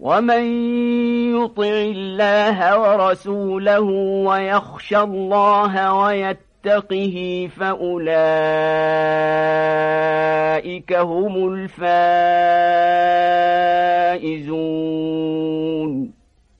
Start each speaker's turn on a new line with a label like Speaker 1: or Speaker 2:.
Speaker 1: ومن يطع الله ورسوله ويخشى الله ويتقه فأولئك هم الفائزون